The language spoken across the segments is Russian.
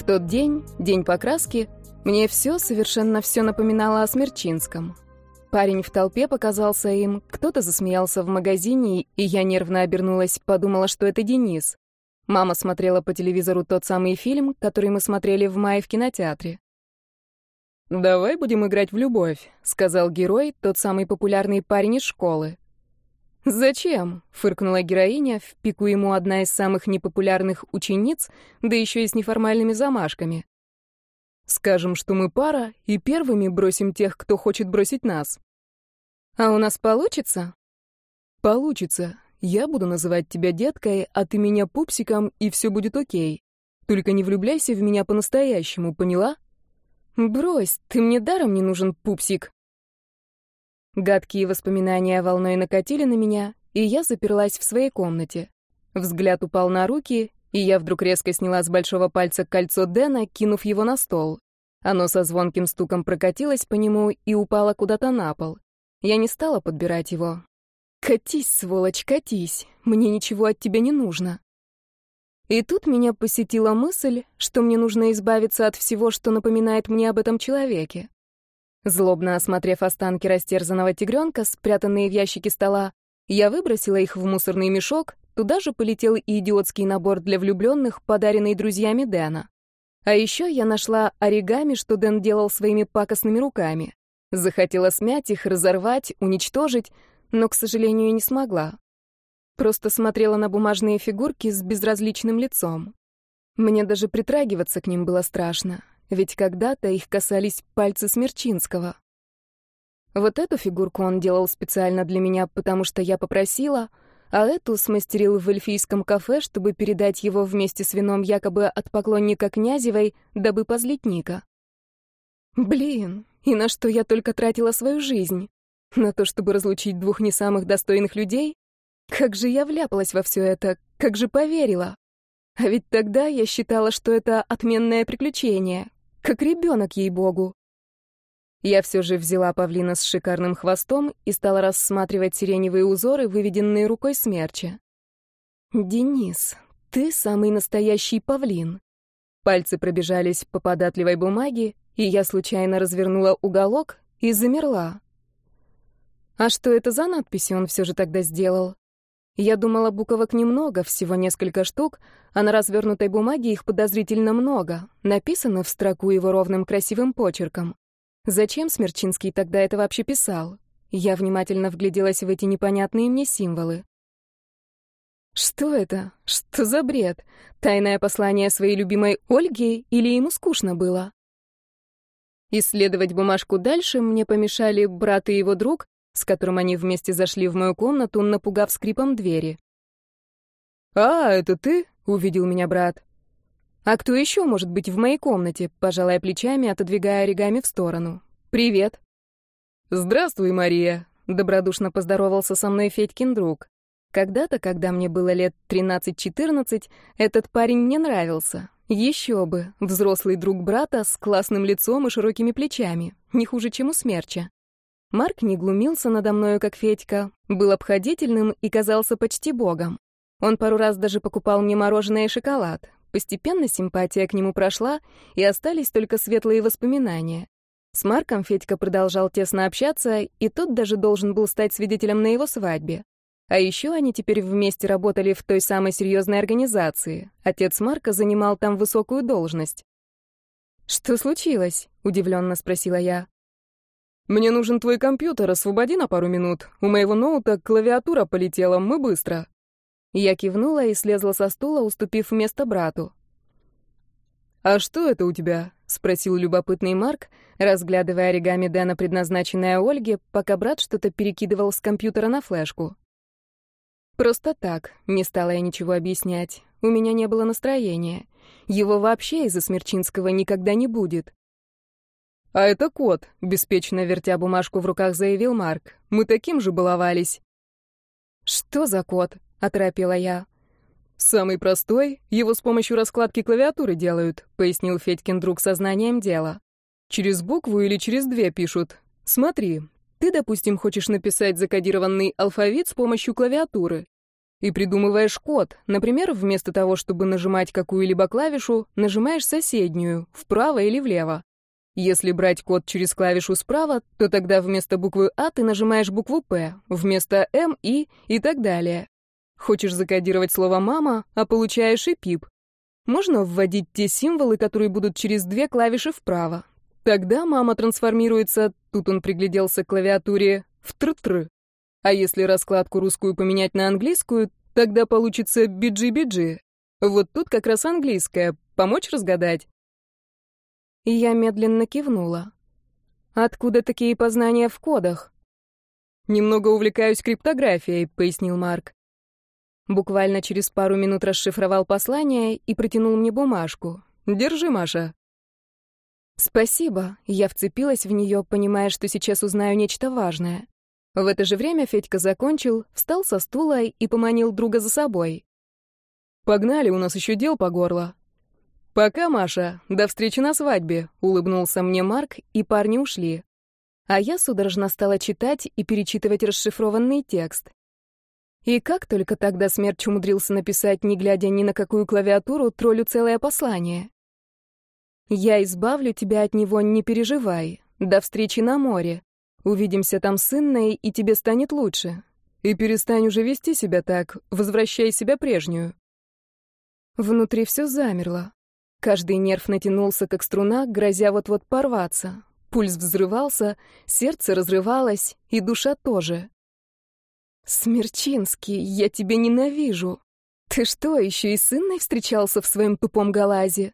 В тот день, день покраски, мне все, совершенно все напоминало о Смерчинском. Парень в толпе показался им, кто-то засмеялся в магазине, и я нервно обернулась, подумала, что это Денис. Мама смотрела по телевизору тот самый фильм, который мы смотрели в мае в кинотеатре. «Давай будем играть в любовь», — сказал герой, тот самый популярный парень из школы. «Зачем?» — фыркнула героиня, в пику ему одна из самых непопулярных учениц, да еще и с неформальными замашками. «Скажем, что мы пара, и первыми бросим тех, кто хочет бросить нас». «А у нас получится?» «Получится. Я буду называть тебя деткой, а ты меня пупсиком, и все будет окей. Только не влюбляйся в меня по-настоящему, поняла?» «Брось, ты мне даром не нужен, пупсик», Гадкие воспоминания волной накатили на меня, и я заперлась в своей комнате. Взгляд упал на руки, и я вдруг резко сняла с большого пальца кольцо Дэна, кинув его на стол. Оно со звонким стуком прокатилось по нему и упало куда-то на пол. Я не стала подбирать его. «Катись, сволочь, катись. Мне ничего от тебя не нужно». И тут меня посетила мысль, что мне нужно избавиться от всего, что напоминает мне об этом человеке. Злобно осмотрев останки растерзанного тигренка, спрятанные в ящике стола, я выбросила их в мусорный мешок, туда же полетел и идиотский набор для влюбленных, подаренный друзьями Дэна. А еще я нашла оригами, что Дэн делал своими пакостными руками. Захотела смять их, разорвать, уничтожить, но, к сожалению, не смогла. Просто смотрела на бумажные фигурки с безразличным лицом. Мне даже притрагиваться к ним было страшно ведь когда-то их касались пальцы Смерчинского. Вот эту фигурку он делал специально для меня, потому что я попросила, а эту смастерил в эльфийском кафе, чтобы передать его вместе с вином якобы от поклонника Князевой, дабы позлить Ника. Блин, и на что я только тратила свою жизнь? На то, чтобы разлучить двух не самых достойных людей? Как же я вляпалась во все это, как же поверила. А ведь тогда я считала, что это отменное приключение, как ребенок, ей-богу. Я все же взяла павлина с шикарным хвостом и стала рассматривать сиреневые узоры, выведенные рукой смерча. «Денис, ты самый настоящий павлин». Пальцы пробежались по податливой бумаге, и я случайно развернула уголок и замерла. А что это за надписи он все же тогда сделал? Я думала, буквок немного, всего несколько штук, а на развернутой бумаге их подозрительно много, написано в строку его ровным красивым почерком. Зачем Смерчинский тогда это вообще писал? Я внимательно вгляделась в эти непонятные мне символы. Что это? Что за бред? Тайное послание своей любимой Ольге или ему скучно было? Исследовать бумажку дальше мне помешали брат и его друг, с которым они вместе зашли в мою комнату, напугав скрипом двери. «А, это ты?» — увидел меня брат. «А кто еще может быть в моей комнате?» — пожалая плечами, отодвигая оригами в сторону. «Привет». «Здравствуй, Мария», — добродушно поздоровался со мной Федькин друг. Когда-то, когда мне было лет 13-14, этот парень мне нравился. Еще бы, взрослый друг брата с классным лицом и широкими плечами, не хуже, чем у смерча. Марк не глумился надо мною, как Федька, был обходительным и казался почти богом. Он пару раз даже покупал мне мороженое и шоколад. Постепенно симпатия к нему прошла, и остались только светлые воспоминания. С Марком Федька продолжал тесно общаться, и тот даже должен был стать свидетелем на его свадьбе. А еще они теперь вместе работали в той самой серьезной организации. Отец Марка занимал там высокую должность. «Что случилось?» — удивленно спросила я. «Мне нужен твой компьютер, освободи на пару минут. У моего ноута клавиатура полетела, мы быстро». Я кивнула и слезла со стула, уступив место брату. «А что это у тебя?» — спросил любопытный Марк, разглядывая оригами Дэна, предназначенное Ольге, пока брат что-то перекидывал с компьютера на флешку. «Просто так», — не стала я ничего объяснять. У меня не было настроения. Его вообще из-за Смерчинского никогда не будет. «А это кот», — беспечно вертя бумажку в руках, заявил Марк. «Мы таким же баловались». «Что за код?» — оторопела я. «Самый простой. Его с помощью раскладки клавиатуры делают», — пояснил Федькин друг сознанием дела. «Через букву или через две пишут. Смотри, ты, допустим, хочешь написать закодированный алфавит с помощью клавиатуры. и придумываешь код. Например, вместо того, чтобы нажимать какую-либо клавишу, нажимаешь соседнюю, вправо или влево. Если брать код через клавишу справа, то тогда вместо буквы А ты нажимаешь букву П, вместо М — И и так далее. Хочешь закодировать слово «мама», а получаешь и пип. Можно вводить те символы, которые будут через две клавиши вправо. Тогда мама трансформируется, тут он пригляделся к клавиатуре, в тр-тр. А если раскладку русскую поменять на английскую, тогда получится биджи-биджи. Вот тут как раз английская. Помочь разгадать? И я медленно кивнула. Откуда такие познания в кодах? Немного увлекаюсь криптографией, пояснил Марк. Буквально через пару минут расшифровал послание и протянул мне бумажку. Держи, Маша. Спасибо. Я вцепилась в нее, понимая, что сейчас узнаю нечто важное. В это же время Федька закончил, встал со стула и поманил друга за собой. «Погнали, у нас еще дел по горло». «Пока, Маша. До встречи на свадьбе», — улыбнулся мне Марк, и парни ушли. А я судорожно стала читать и перечитывать расшифрованный текст. И как только тогда Смерч умудрился написать, не глядя ни на какую клавиатуру, троллю целое послание. «Я избавлю тебя от него, не переживай. До встречи на море. Увидимся там с Инной, и тебе станет лучше. И перестань уже вести себя так, возвращай себя прежнюю». Внутри все замерло. Каждый нерв натянулся, как струна, грозя вот-вот порваться. Пульс взрывался, сердце разрывалось, и душа тоже. «Смерчинский, я тебя ненавижу. Ты что, еще и с Инной встречался в своем тупом галазе?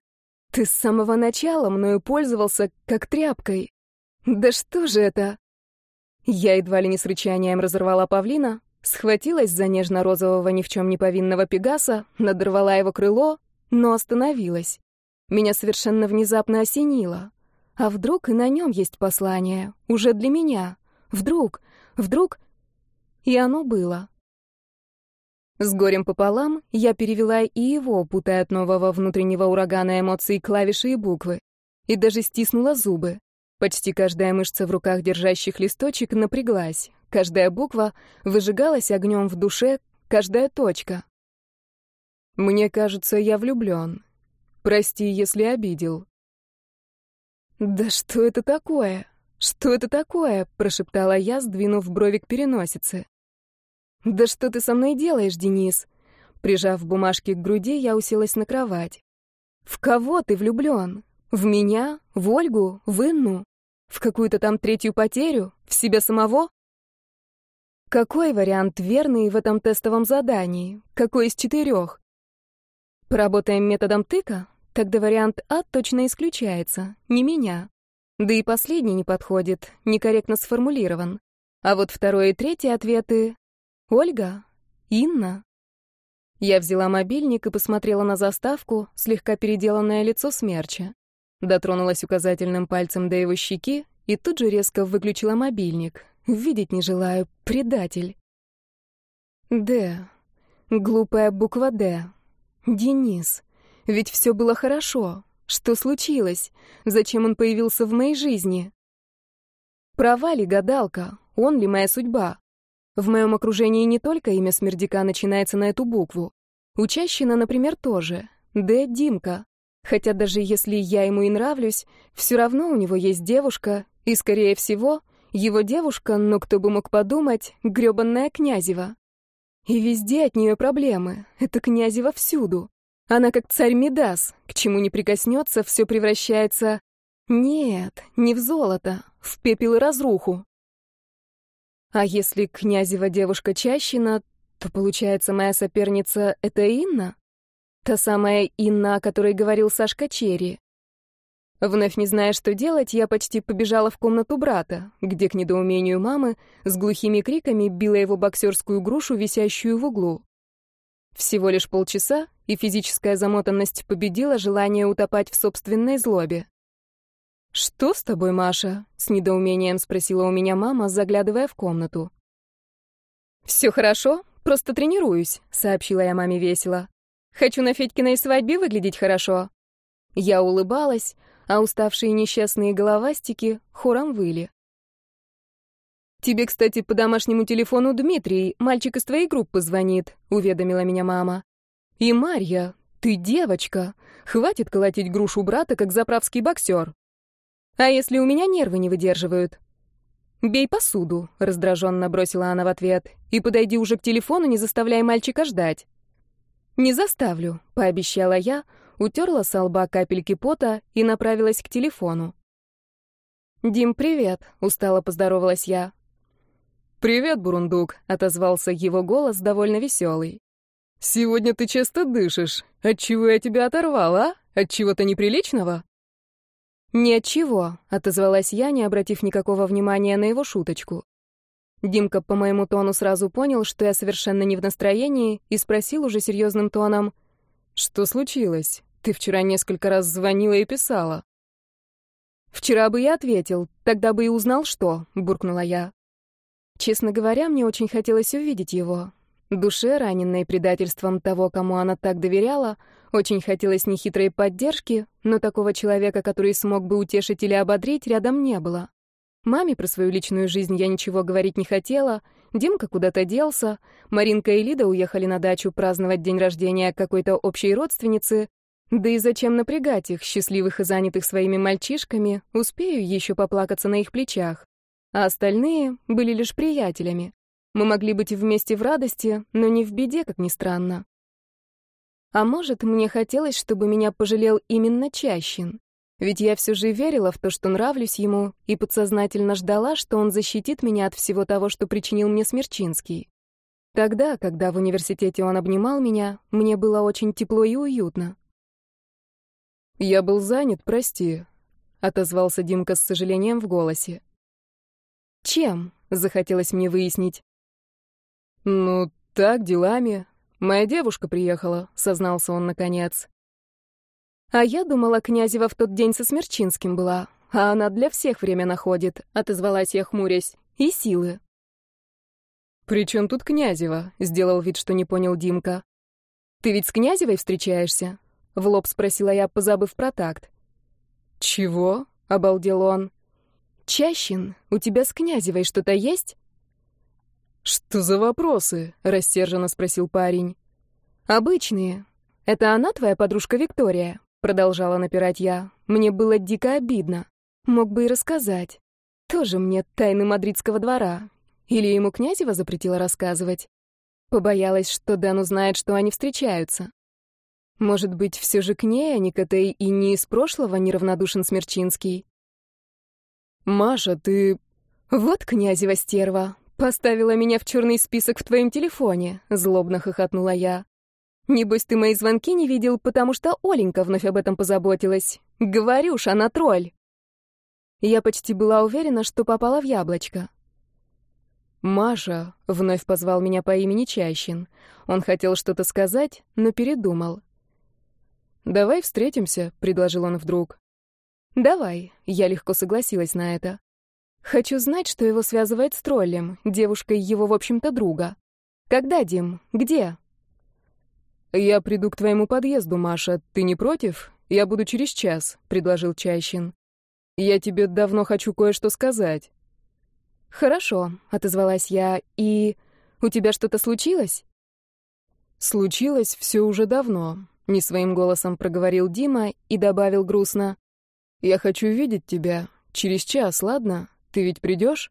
Ты с самого начала мною пользовался как тряпкой. Да что же это?» Я едва ли не с рычанием разорвала павлина, схватилась за нежно-розового ни в чем не повинного пегаса, надорвала его крыло, но остановилась. Меня совершенно внезапно осенило. А вдруг и на нем есть послание, уже для меня? Вдруг, вдруг... И оно было. С горем пополам я перевела и его, путая от нового внутреннего урагана эмоций клавиши и буквы. И даже стиснула зубы. Почти каждая мышца в руках держащих листочек напряглась. Каждая буква выжигалась огнем в душе, каждая точка. «Мне кажется, я влюблен. Прости, если обидел». «Да что это такое? Что это такое?» — прошептала я, сдвинув брови к переносице. «Да что ты со мной делаешь, Денис?» Прижав бумажки к груди, я уселась на кровать. «В кого ты влюблен? В меня? В Ольгу? В Инну? В какую-то там третью потерю? В себя самого? Какой вариант верный в этом тестовом задании? Какой из четырех? Поработаем методом тыка? Тогда вариант А точно исключается. Не меня. Да и последний не подходит, некорректно сформулирован. А вот второй и третий ответы... Ольга? Инна? Я взяла мобильник и посмотрела на заставку, слегка переделанное лицо смерча. Дотронулась указательным пальцем до его щеки и тут же резко выключила мобильник. Видеть не желаю, предатель. Д. Глупая буква Д. Денис. Ведь все было хорошо. Что случилось? Зачем он появился в моей жизни? Права ли гадалка? Он ли моя судьба? В моем окружении не только имя Смердяка начинается на эту букву. Учащина, например, тоже. Д. Димка. Хотя даже если я ему и нравлюсь, все равно у него есть девушка, и, скорее всего, его девушка, но кто бы мог подумать, грёбанная Князева. И везде от нее проблемы. Это Князева всюду. Она как царь Мидас, к чему не прикоснется, все превращается... Нет, не в золото, в пепел и разруху. А если Князева девушка Чащина, то, получается, моя соперница — это Инна? Та самая Инна, о которой говорил Сашка Черри. Вновь не зная, что делать, я почти побежала в комнату брата, где, к недоумению мамы, с глухими криками била его боксерскую грушу, висящую в углу. Всего лишь полчаса, и физическая замотанность победила желание утопать в собственной злобе. «Что с тобой, Маша?» — с недоумением спросила у меня мама, заглядывая в комнату. «Все хорошо, просто тренируюсь», — сообщила я маме весело. Хочу на Федькиной свадьбе выглядеть хорошо». Я улыбалась, а уставшие несчастные головастики хором выли. «Тебе, кстати, по домашнему телефону Дмитрий, мальчик из твоей группы, звонит», — уведомила меня мама. «И Марья, ты девочка. Хватит колотить грушу брата, как заправский боксер. А если у меня нервы не выдерживают?» «Бей посуду», — раздраженно бросила она в ответ, «и подойди уже к телефону, не заставляй мальчика ждать». «Не заставлю», — пообещала я, утерла с лба капельки пота и направилась к телефону. «Дим, привет», — устало поздоровалась я. «Привет, Бурундук», — отозвался его голос, довольно веселый. «Сегодня ты часто дышишь. Отчего я тебя оторвала, а? От чего-то неприличного?» «Ни от чего», — отозвалась я, не обратив никакого внимания на его шуточку. Димка по моему тону сразу понял, что я совершенно не в настроении, и спросил уже серьезным тоном. «Что случилось? Ты вчера несколько раз звонила и писала». «Вчера бы я ответил, тогда бы и узнал, что», — буркнула я. Честно говоря, мне очень хотелось увидеть его. Душе, раненной предательством того, кому она так доверяла, очень хотелось нехитрой поддержки, но такого человека, который смог бы утешить или ободрить, рядом не было. Маме про свою личную жизнь я ничего говорить не хотела, Димка куда-то делся, Маринка и Лида уехали на дачу праздновать день рождения какой-то общей родственницы, да и зачем напрягать их, счастливых и занятых своими мальчишками, успею еще поплакаться на их плечах. А остальные были лишь приятелями. Мы могли быть вместе в радости, но не в беде, как ни странно. А может, мне хотелось, чтобы меня пожалел именно Чащин. Ведь я все же верила в то, что нравлюсь ему, и подсознательно ждала, что он защитит меня от всего того, что причинил мне Смерчинский. Тогда, когда в университете он обнимал меня, мне было очень тепло и уютно. «Я был занят, прости», — отозвался Димка с сожалением в голосе. «Чем?» — захотелось мне выяснить. «Ну, так, делами. Моя девушка приехала», — сознался он наконец. «А я думала, Князева в тот день со Смерчинским была, а она для всех время находит», — отозвалась я, хмурясь. «И силы». «При чем тут Князева?» — сделал вид, что не понял Димка. «Ты ведь с Князевой встречаешься?» — в лоб спросила я, позабыв про такт. «Чего?» — обалдел он. «Чащин, у тебя с Князевой что-то есть?» «Что за вопросы?» — рассерженно спросил парень. «Обычные. Это она твоя подружка Виктория?» — продолжала напирать я. Мне было дико обидно. Мог бы и рассказать. Тоже мне тайны мадридского двора. Или ему Князева запретила рассказывать? Побоялась, что Дэн узнает, что они встречаются. Может быть, все же к ней, а не к этой и не из прошлого неравнодушен Смерчинский? «Маша, ты...» «Вот Князева стерва. «Поставила меня в черный список в твоем телефоне», — злобно хохотнула я. «Небось, ты мои звонки не видел, потому что Оленька вновь об этом позаботилась. Говорюш, она тролль». Я почти была уверена, что попала в яблочко. «Маша», — вновь позвал меня по имени Чащин. Он хотел что-то сказать, но передумал. «Давай встретимся», — предложил он вдруг. «Давай», — я легко согласилась на это. Хочу знать, что его связывает с троллем, девушкой его, в общем-то, друга. Когда, Дим? Где? Я приду к твоему подъезду, Маша. Ты не против? Я буду через час, предложил Чащин. Я тебе давно хочу кое-что сказать. Хорошо, отозвалась я. И у тебя что-то случилось? Случилось все уже давно, не своим голосом проговорил Дима и добавил грустно: Я хочу видеть тебя через час, ладно? Ты ведь придешь?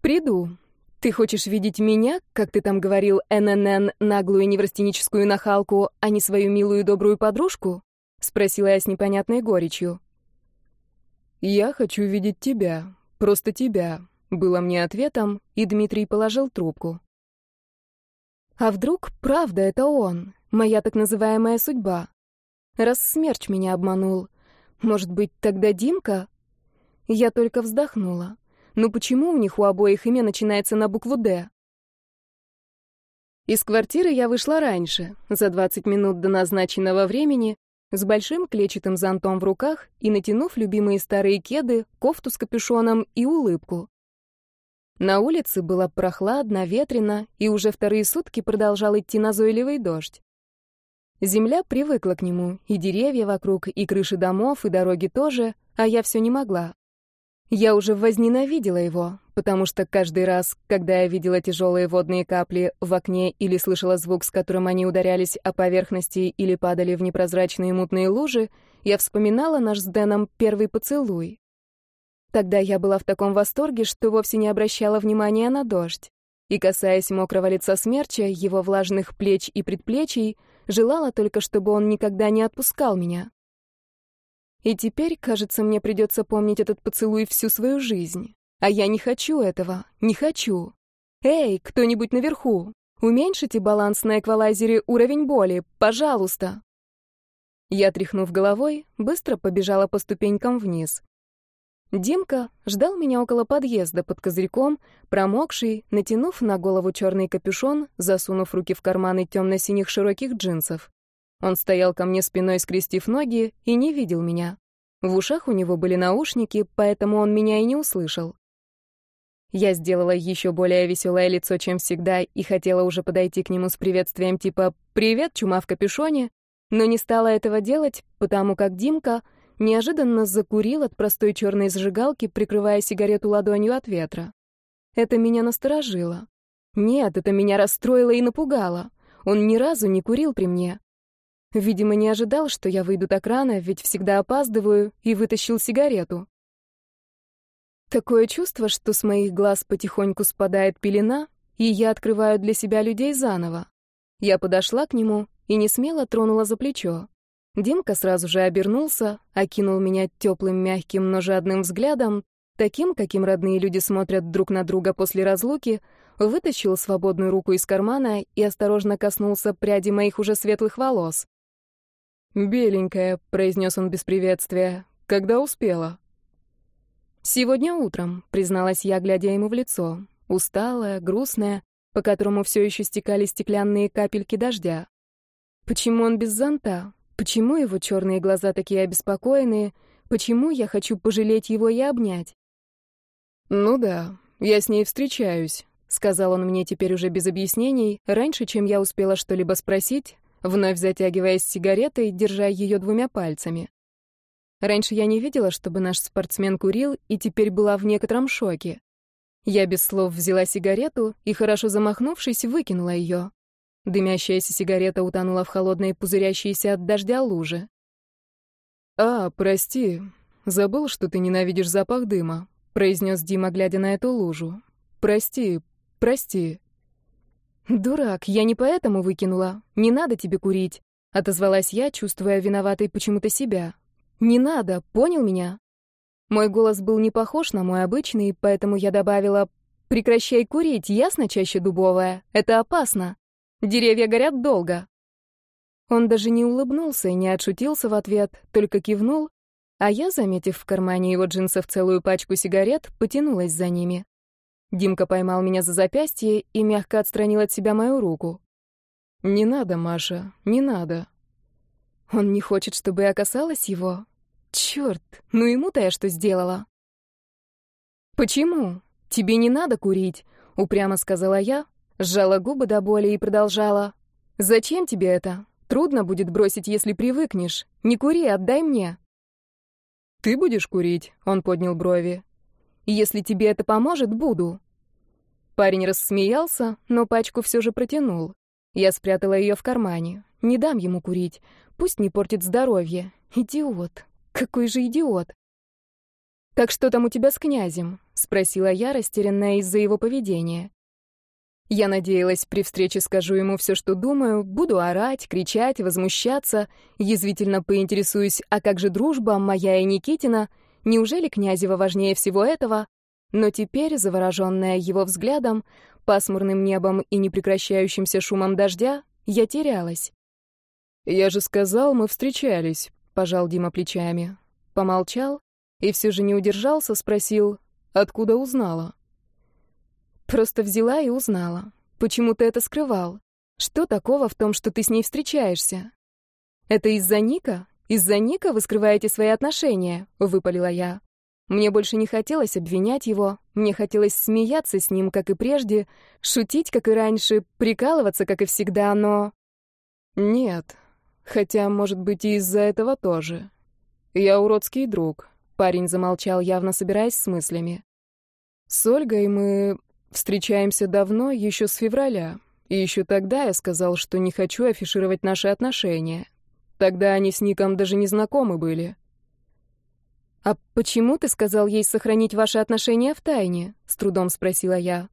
Приду. Ты хочешь видеть меня, как ты там говорил, ННН, наглую неврастеническую нахалку, а не свою милую добрую подружку? Спросила я с непонятной горечью. Я хочу видеть тебя, просто тебя, было мне ответом, и Дмитрий положил трубку. А вдруг правда это он, моя так называемая судьба? Раз смерч меня обманул, может быть, тогда Димка? Я только вздохнула. Ну почему у них у обоих имя начинается на букву «Д»? Из квартиры я вышла раньше, за 20 минут до назначенного времени, с большим клетчатым зонтом в руках и натянув любимые старые кеды, кофту с капюшоном и улыбку. На улице было прохладно, ветрено, и уже вторые сутки продолжал идти назойливый дождь. Земля привыкла к нему, и деревья вокруг, и крыши домов, и дороги тоже, а я все не могла. Я уже возненавидела его, потому что каждый раз, когда я видела тяжелые водные капли в окне или слышала звук, с которым они ударялись о поверхности или падали в непрозрачные мутные лужи, я вспоминала наш с Дэном первый поцелуй. Тогда я была в таком восторге, что вовсе не обращала внимания на дождь. И, касаясь мокрого лица смерча, его влажных плеч и предплечий, желала только, чтобы он никогда не отпускал меня. И теперь, кажется, мне придется помнить этот поцелуй всю свою жизнь. А я не хочу этого, не хочу. Эй, кто-нибудь наверху, уменьшите баланс на эквалайзере уровень боли, пожалуйста. Я, тряхнув головой, быстро побежала по ступенькам вниз. Димка ждал меня около подъезда под козырьком, промокший, натянув на голову черный капюшон, засунув руки в карманы темно-синих широких джинсов. Он стоял ко мне спиной, скрестив ноги, и не видел меня. В ушах у него были наушники, поэтому он меня и не услышал. Я сделала еще более веселое лицо, чем всегда, и хотела уже подойти к нему с приветствием типа «Привет, чума в капюшоне», но не стала этого делать, потому как Димка неожиданно закурил от простой черной зажигалки, прикрывая сигарету ладонью от ветра. Это меня насторожило. Нет, это меня расстроило и напугало. Он ни разу не курил при мне. Видимо, не ожидал, что я выйду так рано, ведь всегда опаздываю, и вытащил сигарету. Такое чувство, что с моих глаз потихоньку спадает пелена, и я открываю для себя людей заново. Я подошла к нему и не смело тронула за плечо. Димка сразу же обернулся, окинул меня теплым, мягким, но жадным взглядом, таким, каким родные люди смотрят друг на друга после разлуки, вытащил свободную руку из кармана и осторожно коснулся пряди моих уже светлых волос. «Беленькая», — произнес он без приветствия. «Когда успела?» «Сегодня утром», — призналась я, глядя ему в лицо. Усталая, грустная, по которому все еще стекали стеклянные капельки дождя. Почему он без зонта? Почему его черные глаза такие обеспокоенные? Почему я хочу пожалеть его и обнять? «Ну да, я с ней встречаюсь», — сказал он мне теперь уже без объяснений, раньше, чем я успела что-либо спросить, вновь затягиваясь сигаретой, держа ее двумя пальцами. Раньше я не видела, чтобы наш спортсмен курил, и теперь была в некотором шоке. Я без слов взяла сигарету и, хорошо замахнувшись, выкинула ее. Дымящаяся сигарета утонула в холодной, пузырящейся от дождя луже. «А, прости, забыл, что ты ненавидишь запах дыма», — произнес Дима, глядя на эту лужу. «Прости, прости». «Дурак, я не поэтому выкинула. Не надо тебе курить», — отозвалась я, чувствуя виноватой почему-то себя. «Не надо, понял меня?» Мой голос был не похож на мой обычный, поэтому я добавила «Прекращай курить, ясно, чаще дубовая? Это опасно. Деревья горят долго». Он даже не улыбнулся и не отшутился в ответ, только кивнул, а я, заметив в кармане его джинсов целую пачку сигарет, потянулась за ними. Димка поймал меня за запястье и мягко отстранил от себя мою руку. «Не надо, Маша, не надо». Он не хочет, чтобы я касалась его? Черт, ну ему-то я что сделала? «Почему? Тебе не надо курить», — упрямо сказала я, сжала губы до боли и продолжала. «Зачем тебе это? Трудно будет бросить, если привыкнешь. Не кури, отдай мне». «Ты будешь курить?» — он поднял брови. Если тебе это поможет, буду». Парень рассмеялся, но пачку все же протянул. Я спрятала ее в кармане. Не дам ему курить. Пусть не портит здоровье. Идиот. Какой же идиот. «Так что там у тебя с князем?» — спросила я, растерянная из-за его поведения. Я надеялась, при встрече скажу ему все, что думаю, буду орать, кричать, возмущаться, язвительно поинтересуюсь, а как же дружба, моя и Никитина — Неужели Князева важнее всего этого? Но теперь, завороженная его взглядом, пасмурным небом и непрекращающимся шумом дождя, я терялась. «Я же сказал, мы встречались», — пожал Дима плечами. Помолчал и все же не удержался, спросил, откуда узнала. «Просто взяла и узнала. Почему ты это скрывал? Что такого в том, что ты с ней встречаешься? Это из-за Ника? «Из-за Ника вы скрываете свои отношения», — выпалила я. Мне больше не хотелось обвинять его, мне хотелось смеяться с ним, как и прежде, шутить, как и раньше, прикалываться, как и всегда, но... Нет, хотя, может быть, и из-за этого тоже. Я уродский друг. Парень замолчал, явно собираясь с мыслями. «С Ольгой мы встречаемся давно, еще с февраля. И еще тогда я сказал, что не хочу афишировать наши отношения. Тогда они с Ником даже не знакомы были». «А почему ты сказал ей сохранить ваши отношения в тайне?» — с трудом спросила я.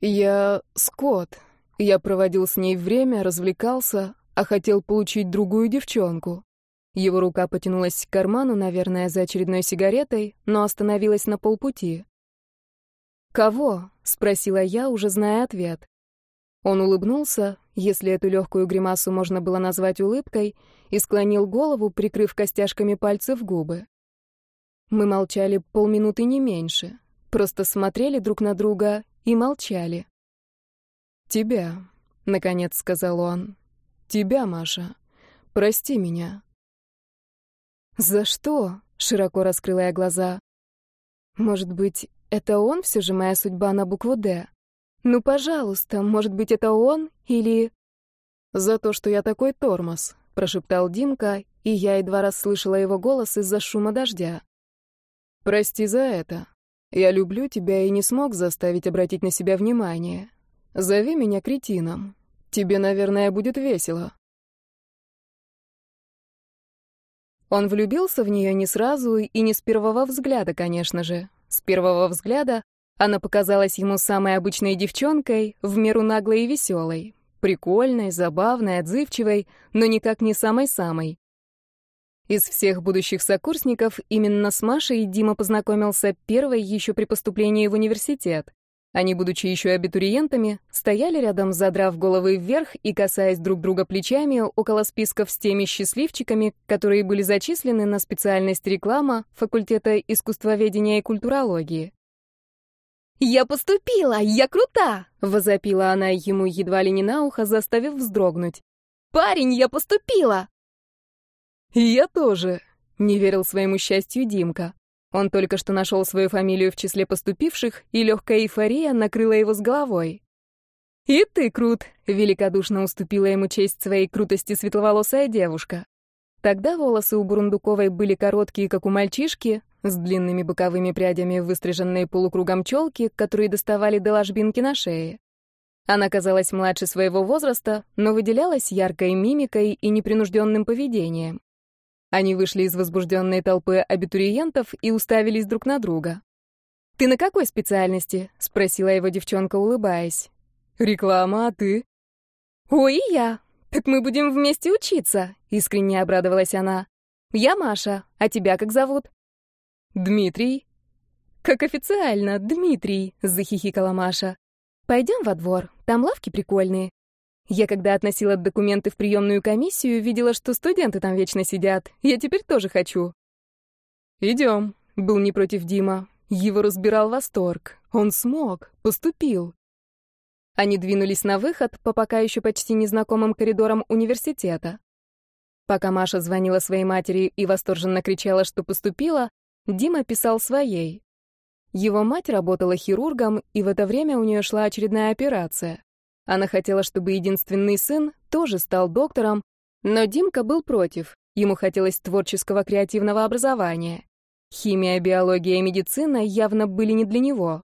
«Я Скотт. Я проводил с ней время, развлекался, а хотел получить другую девчонку. Его рука потянулась к карману, наверное, за очередной сигаретой, но остановилась на полпути. «Кого?» — спросила я, уже зная ответ. Он улыбнулся, если эту легкую гримасу можно было назвать улыбкой, и склонил голову, прикрыв костяшками пальцев губы. Мы молчали полминуты не меньше, просто смотрели друг на друга и молчали. «Тебя», — наконец сказал он. «Тебя, Маша. Прости меня». «За что?» — широко раскрыла я глаза. «Может быть, это он все же моя судьба на букву «Д»? Ну, пожалуйста, может быть, это он или...» «За то, что я такой тормоз», — прошептал Димка, и я едва раз слышала его голос из-за шума дождя. «Прости за это. Я люблю тебя и не смог заставить обратить на себя внимание. Зови меня кретином. Тебе, наверное, будет весело». Он влюбился в нее не сразу и не с первого взгляда, конечно же. С первого взгляда она показалась ему самой обычной девчонкой, в меру наглой и веселой, прикольной, забавной, отзывчивой, но никак не самой-самой. Из всех будущих сокурсников именно с Машей Дима познакомился первой еще при поступлении в университет. Они, будучи еще абитуриентами, стояли рядом, задрав головы вверх и касаясь друг друга плечами около списков с теми счастливчиками, которые были зачислены на специальность реклама факультета искусствоведения и культурологии. «Я поступила! Я крута!» — возопила она ему едва ли не на ухо, заставив вздрогнуть. «Парень, я поступила!» «Я тоже», — не верил своему счастью Димка. Он только что нашел свою фамилию в числе поступивших, и легкая эйфория накрыла его с головой. «И ты крут!» — великодушно уступила ему честь своей крутости светловолосая девушка. Тогда волосы у Бурундуковой были короткие, как у мальчишки, с длинными боковыми прядями, выстриженные полукругом челки, которые доставали до ложбинки на шее. Она казалась младше своего возраста, но выделялась яркой мимикой и непринужденным поведением. Они вышли из возбужденной толпы абитуриентов и уставились друг на друга. «Ты на какой специальности?» — спросила его девчонка, улыбаясь. «Реклама, а ты?» «Ой, и я. Так мы будем вместе учиться», — искренне обрадовалась она. «Я Маша. А тебя как зовут?» «Дмитрий». «Как официально, Дмитрий», — захихикала Маша. «Пойдем во двор. Там лавки прикольные. Я, когда относила документы в приемную комиссию, видела, что студенты там вечно сидят. Я теперь тоже хочу. Идем, был не против Дима. Его разбирал восторг. Он смог, поступил. Они двинулись на выход по пока еще почти незнакомым коридорам университета. Пока Маша звонила своей матери и восторженно кричала, что поступила, Дима писал своей. Его мать работала хирургом, и в это время у нее шла очередная операция. Она хотела, чтобы единственный сын тоже стал доктором, но Димка был против. Ему хотелось творческого креативного образования. Химия, биология и медицина явно были не для него.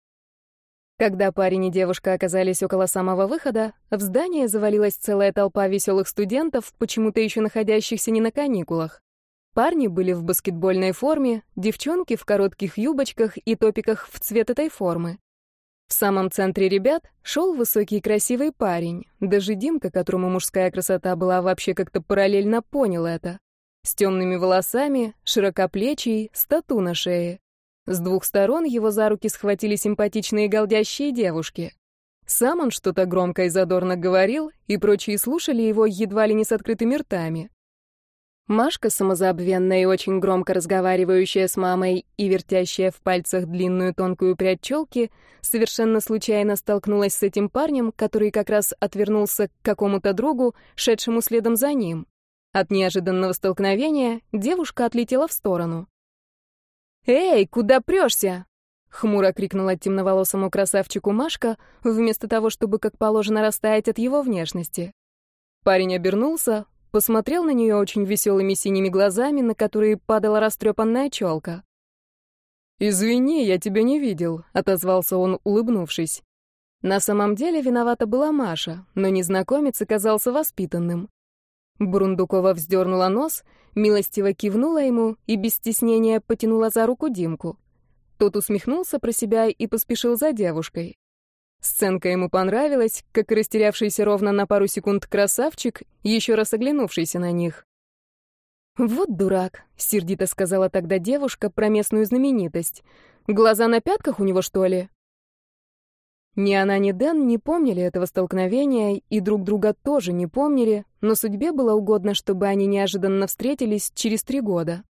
Когда парень и девушка оказались около самого выхода, в здание завалилась целая толпа веселых студентов, почему-то еще находящихся не на каникулах. Парни были в баскетбольной форме, девчонки в коротких юбочках и топиках в цвет этой формы. В самом центре ребят шел высокий красивый парень. Даже Димка, которому мужская красота была вообще как-то параллельно, понял это. С темными волосами, широкоплечий, с тату на шее. С двух сторон его за руки схватили симпатичные голдящие девушки. Сам он что-то громко и задорно говорил, и прочие слушали его едва ли не с открытыми ртами. Машка, самозабвенная и очень громко разговаривающая с мамой и вертящая в пальцах длинную тонкую прядь челки, совершенно случайно столкнулась с этим парнем, который как раз отвернулся к какому-то другу, шедшему следом за ним. От неожиданного столкновения девушка отлетела в сторону. «Эй, куда прешься?» — хмуро крикнула темноволосому красавчику Машка, вместо того, чтобы как положено растаять от его внешности. Парень обернулся, посмотрел на нее очень веселыми синими глазами, на которые падала растрепанная челка. «Извини, я тебя не видел», — отозвался он, улыбнувшись. На самом деле виновата была Маша, но незнакомец оказался воспитанным. Бурундукова вздернула нос, милостиво кивнула ему и без стеснения потянула за руку Димку. Тот усмехнулся про себя и поспешил за девушкой. Сценка ему понравилась, как растерявшийся ровно на пару секунд красавчик, еще раз оглянувшийся на них. «Вот дурак», — сердито сказала тогда девушка про местную знаменитость. «Глаза на пятках у него, что ли?» Ни она, ни Дэн не помнили этого столкновения и друг друга тоже не помнили, но судьбе было угодно, чтобы они неожиданно встретились через три года.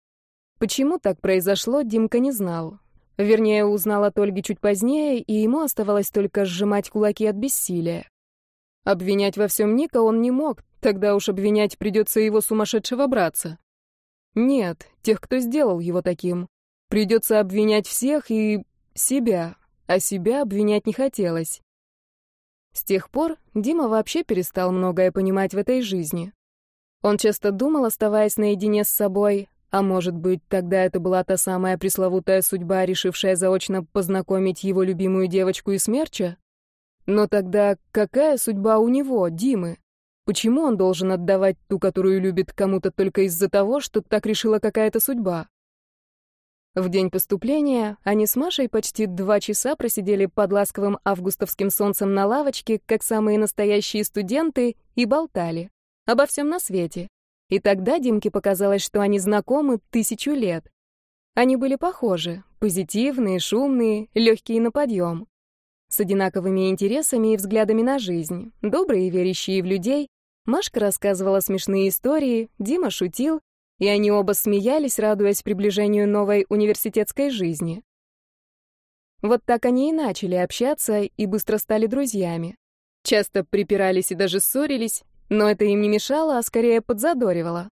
Почему так произошло, Димка не знал. Вернее, узнал от Ольги чуть позднее, и ему оставалось только сжимать кулаки от бессилия. Обвинять во всем Ника он не мог, тогда уж обвинять придется его сумасшедшего братца. Нет, тех, кто сделал его таким. Придется обвинять всех и себя, а себя обвинять не хотелось. С тех пор Дима вообще перестал многое понимать в этой жизни. Он часто думал, оставаясь наедине с собой, а может быть, тогда это была та самая пресловутая судьба, решившая заочно познакомить его любимую девочку и смерча? Но тогда какая судьба у него, Димы? Почему он должен отдавать ту, которую любит кому-то только из-за того, что так решила какая-то судьба? В день поступления они с Машей почти два часа просидели под ласковым августовским солнцем на лавочке, как самые настоящие студенты, и болтали. Обо всем на свете. И тогда Димке показалось, что они знакомы тысячу лет. Они были похожи, позитивные, шумные, легкие на подъем. С одинаковыми интересами и взглядами на жизнь, добрые и верящие в людей. Машка рассказывала смешные истории, Дима шутил, и они оба смеялись, радуясь приближению новой университетской жизни. Вот так они и начали общаться и быстро стали друзьями. Часто припирались и даже ссорились, но это им не мешало, а скорее подзадоривало.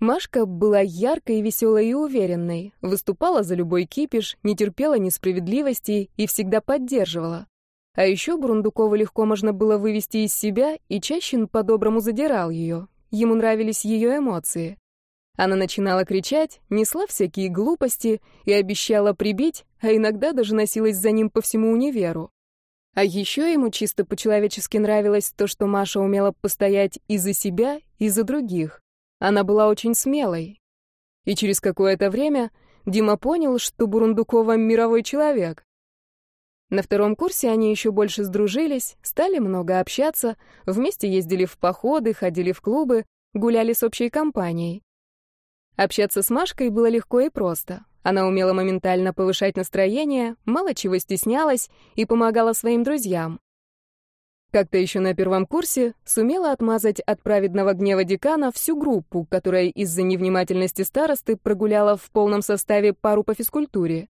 Машка была яркой, веселой и уверенной, выступала за любой кипиш, не терпела несправедливости и всегда поддерживала. А еще Бурундукова легко можно было вывести из себя, и Чащин по-доброму задирал ее. Ему нравились ее эмоции. Она начинала кричать, несла всякие глупости и обещала прибить, а иногда даже носилась за ним по всему универу. А еще ему чисто по-человечески нравилось то, что Маша умела постоять и за себя, и за других. Она была очень смелой. И через какое-то время Дима понял, что Бурундукова — мировой человек. На втором курсе они еще больше сдружились, стали много общаться, вместе ездили в походы, ходили в клубы, гуляли с общей компанией. Общаться с Машкой было легко и просто. Она умела моментально повышать настроение, мало чего стеснялась и помогала своим друзьям. Как-то еще на первом курсе сумела отмазать от праведного гнева декана всю группу, которая из-за невнимательности старосты прогуляла в полном составе пару по физкультуре.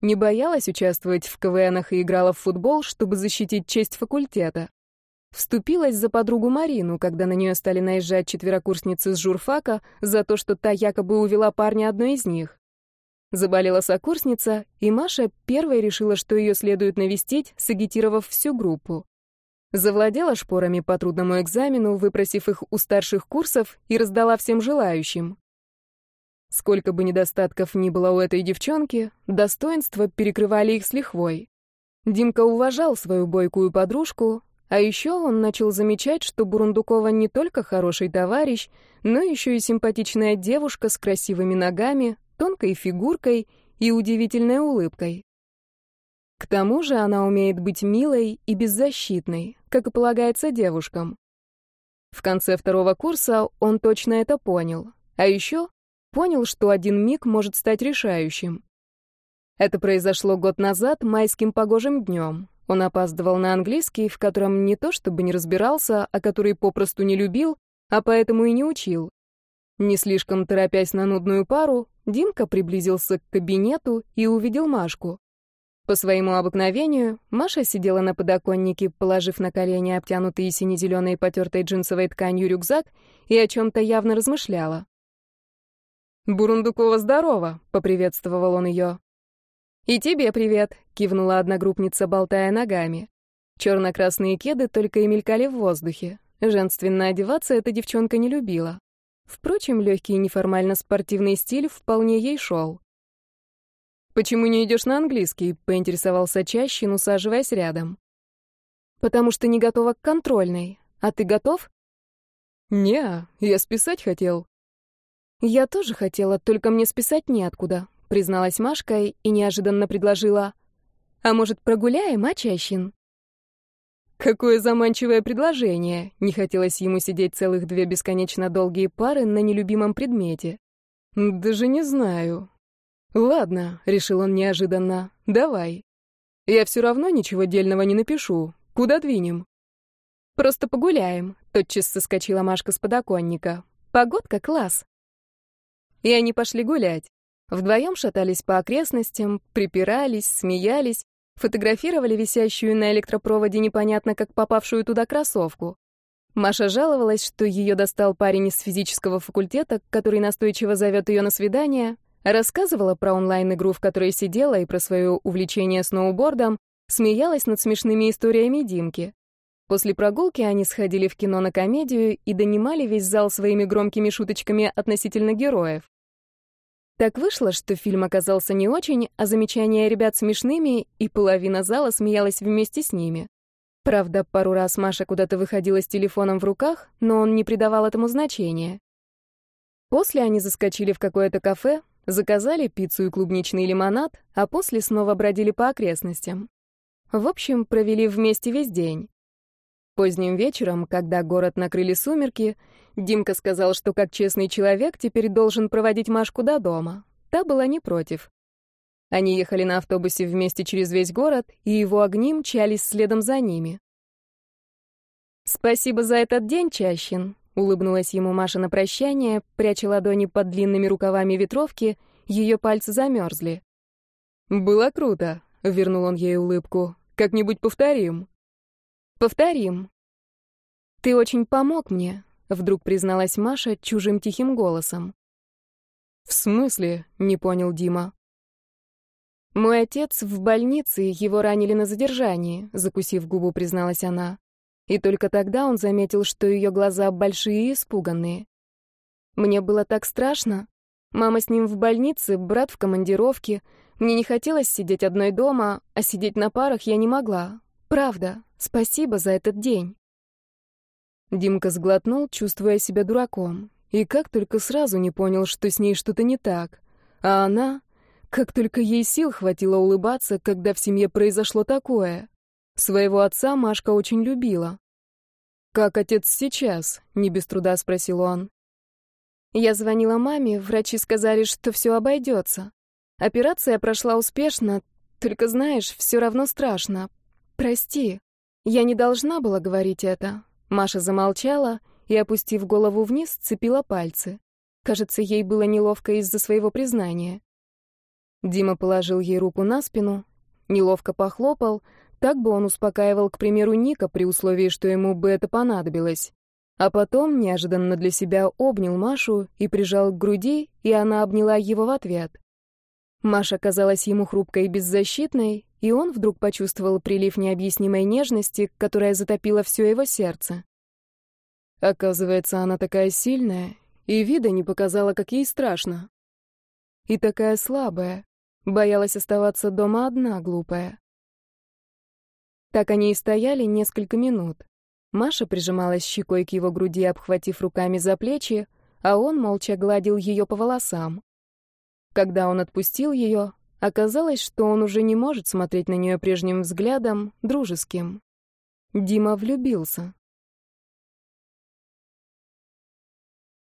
Не боялась участвовать в КВНах и играла в футбол, чтобы защитить честь факультета. Вступилась за подругу Марину, когда на нее стали наезжать четверокурсницы с журфака за то, что та якобы увела парня одной из них. Заболела сокурсница, и Маша первой решила, что ее следует навестить, сагитировав всю группу. Завладела шпорами по трудному экзамену, выпросив их у старших курсов и раздала всем желающим. Сколько бы недостатков ни было у этой девчонки, достоинства перекрывали их с лихвой. Димка уважал свою бойкую подружку, а еще он начал замечать, что Бурундукова не только хороший товарищ, но еще и симпатичная девушка с красивыми ногами, тонкой фигуркой и удивительной улыбкой. К тому же она умеет быть милой и беззащитной, как и полагается девушкам. В конце второго курса он точно это понял. А еще понял, что один миг может стать решающим. Это произошло год назад, майским погожим днем. Он опаздывал на английский, в котором не то чтобы не разбирался, а который попросту не любил, а поэтому и не учил. Не слишком торопясь на нудную пару, Димка приблизился к кабинету и увидел Машку. По своему обыкновению, Маша сидела на подоконнике, положив на колени обтянутый сине-зеленой потертой джинсовой тканью рюкзак и о чем-то явно размышляла. «Бурундукова здорово!» — поприветствовал он ее. «И тебе привет!» — кивнула одногруппница, болтая ногами. Черно-красные кеды только и мелькали в воздухе. Женственно одеваться эта девчонка не любила. Впрочем, легкий неформально-спортивный стиль вполне ей шел. «Почему не идешь на английский?» — поинтересовался Чащин, усаживаясь рядом. «Потому что не готова к контрольной. А ты готов?» «Не, я списать хотел». «Я тоже хотела, только мне списать неоткуда», — призналась Машка и неожиданно предложила. «А может, прогуляем, а, Чащин?» Какое заманчивое предложение. Не хотелось ему сидеть целых две бесконечно долгие пары на нелюбимом предмете. Даже не знаю. Ладно, решил он неожиданно. Давай. Я все равно ничего дельного не напишу. Куда двинем? Просто погуляем. Тотчас соскочила Машка с подоконника. Погодка класс. И они пошли гулять. Вдвоем шатались по окрестностям, припирались, смеялись, фотографировали висящую на электропроводе непонятно как попавшую туда кроссовку. Маша жаловалась, что ее достал парень из физического факультета, который настойчиво зовет ее на свидание, рассказывала про онлайн-игру, в которой сидела, и про свое увлечение сноубордом, смеялась над смешными историями Димки. После прогулки они сходили в кино на комедию и донимали весь зал своими громкими шуточками относительно героев. Так вышло, что фильм оказался не очень, а замечания ребят смешными, и половина зала смеялась вместе с ними. Правда, пару раз Маша куда-то выходила с телефоном в руках, но он не придавал этому значения. После они заскочили в какое-то кафе, заказали пиццу и клубничный лимонад, а после снова бродили по окрестностям. В общем, провели вместе весь день. Поздним вечером, когда город накрыли сумерки, Димка сказал, что как честный человек теперь должен проводить Машку до дома. Та была не против. Они ехали на автобусе вместе через весь город, и его огни мчались следом за ними. «Спасибо за этот день, Чащин», — улыбнулась ему Маша на прощание, пряча ладони под длинными рукавами ветровки, ее пальцы замерзли. «Было круто», — вернул он ей улыбку. «Как-нибудь повторим». Повторим. Ты очень помог мне, вдруг призналась Маша чужим тихим голосом. В смысле? не понял Дима. Мой отец в больнице, его ранили на задержании, закусив губу, призналась она. И только тогда он заметил, что ее глаза большие и испуганные. Мне было так страшно. Мама с ним в больнице, брат в командировке. Мне не хотелось сидеть одной дома, а сидеть на парах я не могла. Правда. Спасибо за этот день. Димка сглотнул, чувствуя себя дураком. И как только сразу не понял, что с ней что-то не так. А она... Как только ей сил хватило улыбаться, когда в семье произошло такое. Своего отца Машка очень любила. «Как отец сейчас?» — не без труда спросил он. Я звонила маме, врачи сказали, что все обойдется. Операция прошла успешно, только знаешь, все равно страшно. Прости. Я не должна была говорить это. Маша замолчала и, опустив голову вниз, сцепила пальцы. Кажется, ей было неловко из-за своего признания. Дима положил ей руку на спину, неловко похлопал, так бы он успокаивал, к примеру, Ника при условии, что ему бы это понадобилось. А потом, неожиданно для себя, обнял Машу и прижал к груди, и она обняла его в ответ. Маша казалась ему хрупкой и беззащитной, и он вдруг почувствовал прилив необъяснимой нежности, которая затопила все его сердце. Оказывается, она такая сильная, и вида не показала, как ей страшно. И такая слабая, боялась оставаться дома одна, глупая. Так они и стояли несколько минут. Маша прижималась щекой к его груди, обхватив руками за плечи, а он молча гладил ее по волосам. Когда он отпустил ее, Оказалось, что он уже не может смотреть на нее прежним взглядом, дружеским. Дима влюбился.